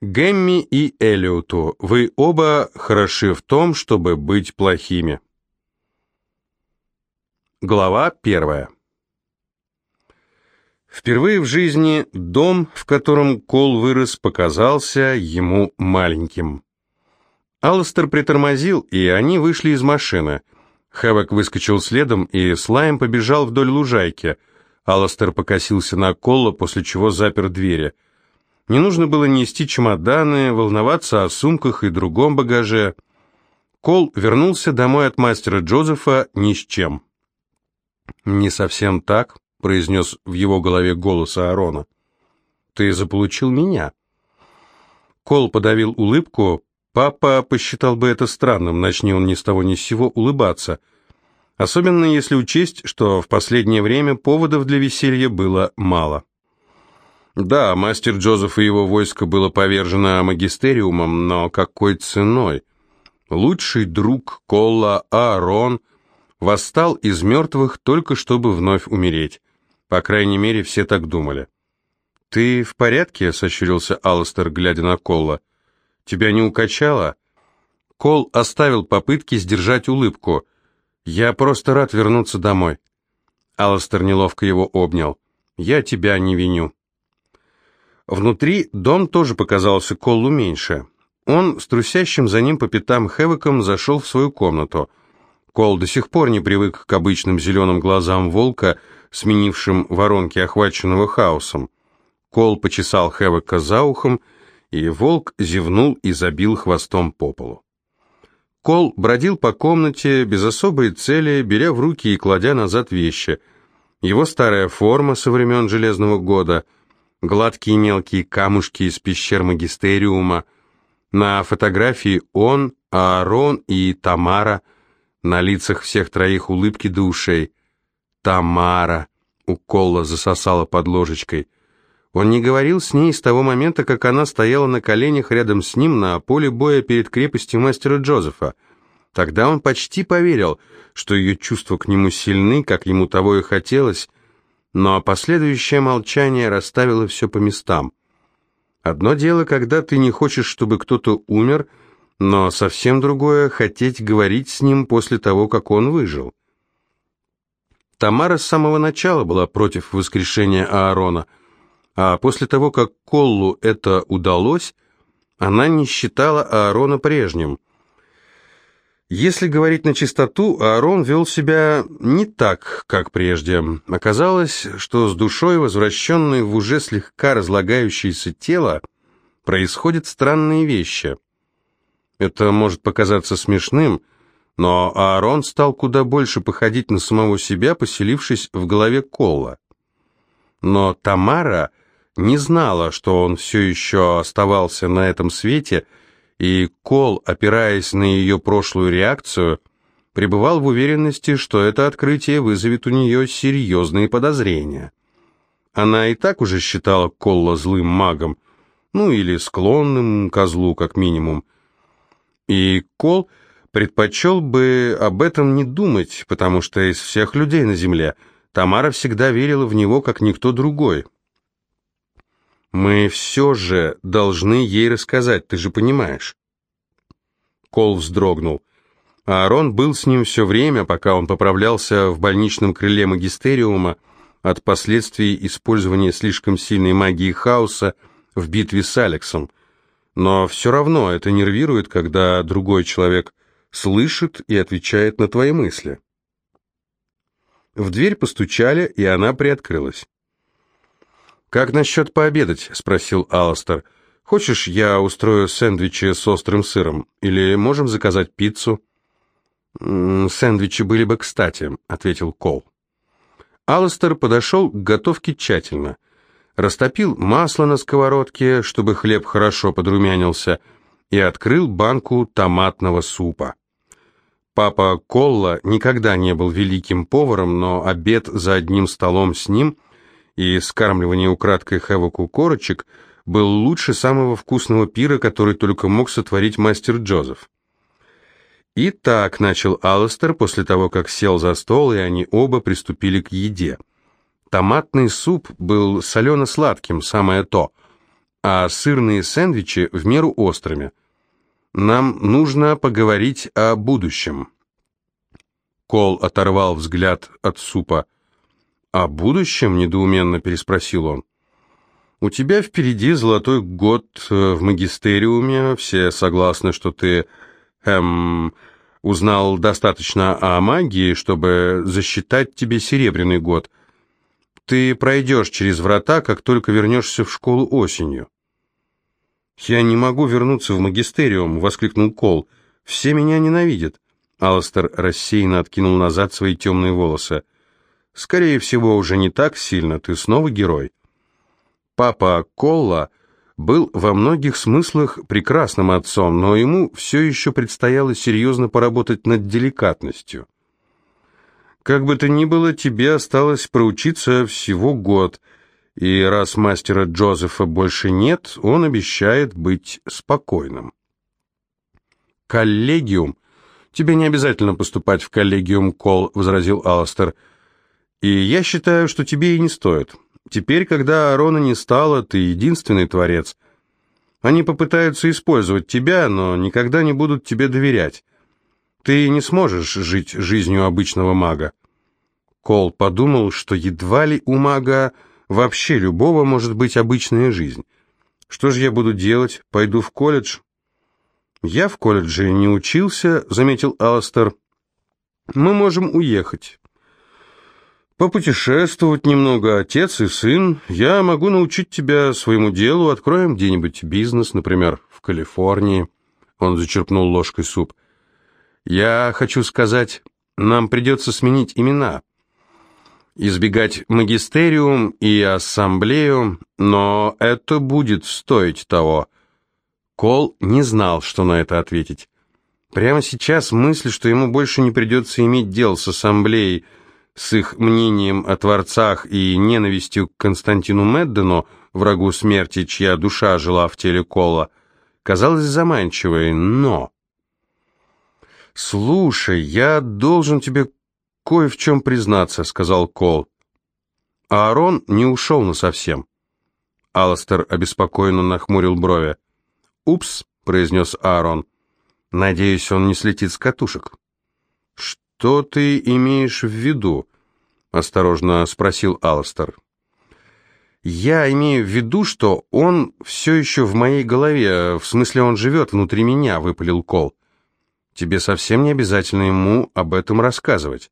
Гэмми и Элиоту, вы оба хороши в том, чтобы быть плохими. Глава первая. Впервые в жизни дом, в котором Кол вырос, показался ему маленьким. Алластер притормозил, и они вышли из машины. Хэвок выскочил следом, и Слайм побежал вдоль лужайки. Алластер покосился на Колла, после чего запер двери – не нужно было нести чемоданы, волноваться о сумках и другом багаже. Кол вернулся домой от мастера Джозефа ни с чем. «Не совсем так», — произнес в его голове голос Аарона. «Ты заполучил меня». Кол подавил улыбку. Папа посчитал бы это странным, начни он ни с того ни с сего улыбаться. Особенно если учесть, что в последнее время поводов для веселья было мало. Да, мастер Джозеф и его войско было повержено магистериумом, но какой ценой? Лучший друг Колла Аарон восстал из мертвых только чтобы вновь умереть. По крайней мере, все так думали. «Ты в порядке?» — сощурился Алластер, глядя на Колла. «Тебя не укачало?» Кол оставил попытки сдержать улыбку. «Я просто рад вернуться домой». Алластер неловко его обнял. «Я тебя не виню». Внутри дом тоже показался Коллу меньше. Он с трусящим за ним по пятам Хэвоком зашел в свою комнату. Кол до сих пор не привык к обычным зеленым глазам волка, сменившим воронки, охваченного хаосом. Кол почесал Хэвока за ухом, и волк зевнул и забил хвостом по полу. Кол бродил по комнате без особой цели, беря в руки и кладя назад вещи. Его старая форма со времен Железного года — гладкие мелкие камушки из пещер магистериума. На фотографии он, Аарон и Тамара, на лицах всех троих улыбки до ушей. «Тамара!» — укола засосала под ложечкой. Он не говорил с ней с того момента, как она стояла на коленях рядом с ним на поле боя перед крепостью мастера Джозефа. Тогда он почти поверил, что ее чувства к нему сильны, как ему того и хотелось, но последующее молчание расставило все по местам. Одно дело, когда ты не хочешь, чтобы кто-то умер, но совсем другое — хотеть говорить с ним после того, как он выжил. Тамара с самого начала была против воскрешения Аарона, а после того, как Коллу это удалось, она не считала Аарона прежним. Если говорить на чистоту, Аарон вел себя не так, как прежде. Оказалось, что с душой, возвращенной в уже слегка разлагающееся тело, происходят странные вещи. Это может показаться смешным, но Аарон стал куда больше походить на самого себя, поселившись в голове Колла. Но Тамара не знала, что он все еще оставался на этом свете – и Кол, опираясь на ее прошлую реакцию, пребывал в уверенности, что это открытие вызовет у нее серьезные подозрения. Она и так уже считала Колла злым магом, ну или склонным козлу, как минимум. И Кол предпочел бы об этом не думать, потому что из всех людей на Земле Тамара всегда верила в него, как никто другой. Мы все же должны ей рассказать, ты же понимаешь. Кол вздрогнул. Аарон был с ним все время, пока он поправлялся в больничном крыле магистериума от последствий использования слишком сильной магии хаоса в битве с Алексом. Но все равно это нервирует, когда другой человек слышит и отвечает на твои мысли. В дверь постучали, и она приоткрылась. «Как насчет пообедать?» — спросил Алластер. «Хочешь, я устрою сэндвичи с острым сыром? Или можем заказать пиццу?» «Сэндвичи были бы кстати», — ответил Кол. Алластер подошел к готовке тщательно. Растопил масло на сковородке, чтобы хлеб хорошо подрумянился, и открыл банку томатного супа. Папа Колла никогда не был великим поваром, но обед за одним столом с ним — и скармливание украдкой Хэвоку корочек был лучше самого вкусного пира, который только мог сотворить мастер Джозеф. И так начал Алластер после того, как сел за стол, и они оба приступили к еде. Томатный суп был солено-сладким, самое то. а сырные сэндвичи в меру острыми. Нам нужно поговорить о будущем». Кол оторвал взгляд от супа. «О будущем?» — недоуменно переспросил он. «У тебя впереди золотой год э, в магистериуме, все согласны, что ты, эм, узнал достаточно о магии, чтобы засчитать тебе серебряный год. Ты пройдешь через врата, как только вернешься в школу осенью». «Я не могу вернуться в магистериум», — воскликнул Кол. «Все меня ненавидят». Алластер рассеянно откинул назад свои темные волосы. «Скорее всего, уже не так сильно, ты снова герой». Папа Колла был во многих смыслах прекрасным отцом, но ему все еще предстояло серьезно поработать над деликатностью. Как бы то ни было, тебе осталось проучиться всего год, и раз мастера Джозефа больше нет, он обещает быть спокойным. Коллегиум «Тебе не обязательно поступать в коллегиум Кол», — возразил Алластер. «И я считаю, что тебе и не стоит. Теперь, когда Арона не стало, ты единственный творец. Они попытаются использовать тебя, но никогда не будут тебе доверять. Ты не сможешь жить жизнью обычного мага». Кол подумал, что едва ли у мага вообще любого может быть обычная жизнь. «Что же я буду делать? Пойду в колледж?» «Я в колледже не учился», — заметил Алластер. «Мы можем уехать. Попутешествовать немного, отец и сын. Я могу научить тебя своему делу, откроем где-нибудь бизнес, например, в Калифорнии». Он зачерпнул ложкой суп. «Я хочу сказать, нам придется сменить имена. Избегать магистериум и ассамблею, но это будет стоить того». Кол не знал, что на это ответить. Прямо сейчас мысль, что ему больше не придется иметь дел с ассамблеей, с их мнением о творцах и ненавистью к Константину Меддену, врагу смерти, чья душа жила в теле Кола, казалась заманчивой, но... «Слушай, я должен тебе кое в чем признаться», — сказал Кол. Аарон не ушел насовсем. Алластер обеспокоенно нахмурил брови. «Упс», — произнес Аарон. «Надеюсь, он не слетит с катушек». «Что ты имеешь в виду?» — осторожно спросил Алластер. «Я имею в виду, что он все еще в моей голове, в смысле он живет внутри меня», — выпалил Кол. «Тебе совсем не обязательно ему об этом рассказывать».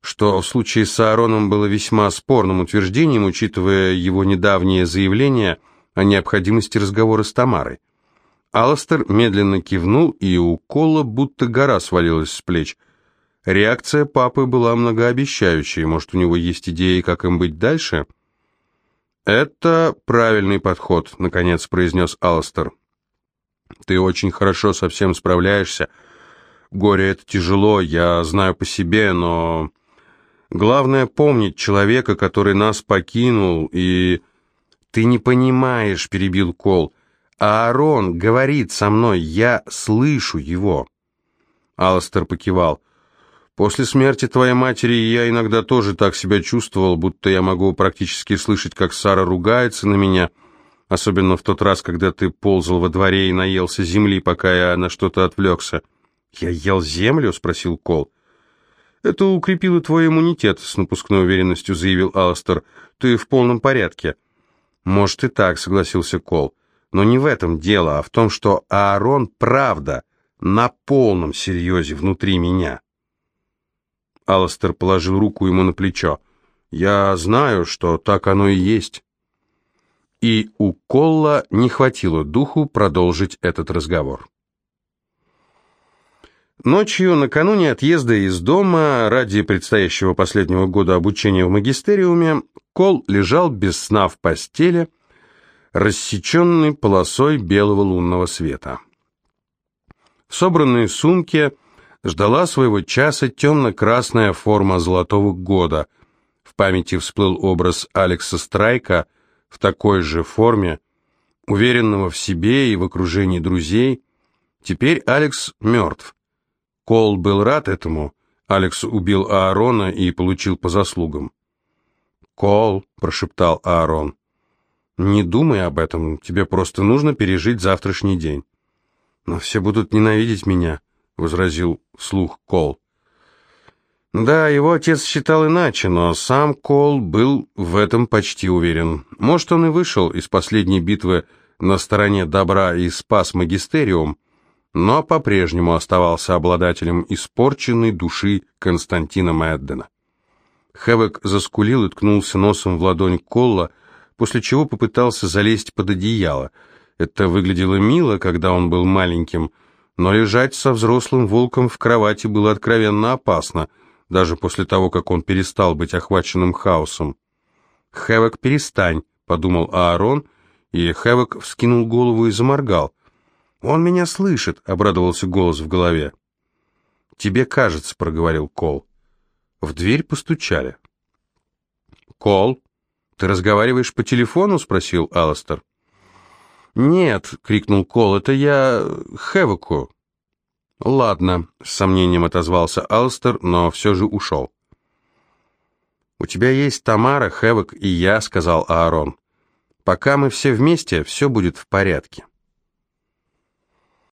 Что в случае с Аароном было весьма спорным утверждением, учитывая его недавнее заявление — о необходимости разговора с Тамарой. Алластер медленно кивнул, и у Колла будто гора свалилась с плеч. Реакция папы была многообещающей. Может, у него есть идеи, как им быть дальше? «Это правильный подход», — наконец произнес Алластер. «Ты очень хорошо со всем справляешься. Горе — это тяжело, я знаю по себе, но...» Главное помнить человека, который нас покинул, и «Ты не понимаешь», — перебил Кол. «Аарон говорит со мной, я слышу его». Алластер покивал. «После смерти твоей матери я иногда тоже так себя чувствовал, будто я могу практически слышать, как Сара ругается на меня, особенно в тот раз, когда ты ползал во дворе и наелся земли, пока я на что-то отвлекся». «Я ел землю?» — спросил Кол. «Это укрепило твой иммунитет», — с напускной уверенностью заявил Алластер. «Ты в полном порядке». «Может и так», — согласился Кол. «Но не в этом дело, а в том, что Аарон правда на полном серьезе внутри меня». Алластер положил руку ему на плечо. «Я знаю, что так оно и есть». И у Колла не хватило духу продолжить этот разговор. Ночью, накануне отъезда из дома, ради предстоящего последнего года обучения в магистериуме, Кол лежал без сна в постели, рассеченный полосой белого лунного света. В собранной сумке ждала своего часа темно-красная форма золотого года. В памяти всплыл образ Алекса Страйка в такой же форме, уверенного в себе и в окружении друзей. Теперь Алекс мертв. Кол был рад этому. Алекс убил Аарона и получил по заслугам. «Кол», — прошептал Аарон. Не думай об этом, тебе просто нужно пережить завтрашний день. Но все будут ненавидеть меня, возразил вслух Кол. Да, его отец считал иначе, но сам Кол был в этом почти уверен. Может, он и вышел из последней битвы на стороне добра и спас магистериум, но по-прежнему оставался обладателем испорченной души Константина Мэддена. Хэвок заскулил и ткнулся носом в ладонь Колла, после чего попытался залезть под одеяло. Это выглядело мило, когда он был маленьким, но лежать со взрослым волком в кровати было откровенно опасно, даже после того, как он перестал быть охваченным хаосом. «Хэвок, перестань», — подумал Аарон, и Хэвок вскинул голову и заморгал. «Он меня слышит», — обрадовался голос в голове. «Тебе кажется», — проговорил Кол. В дверь постучали. «Кол, ты разговариваешь по телефону?» — спросил Алластер. «Нет», — крикнул Кол, — «это я Хэвоку». «Ладно», — с сомнением отозвался Алстер, но все же ушел. «У тебя есть Тамара, Хэвок и я», — сказал Аарон. «Пока мы все вместе, все будет в порядке».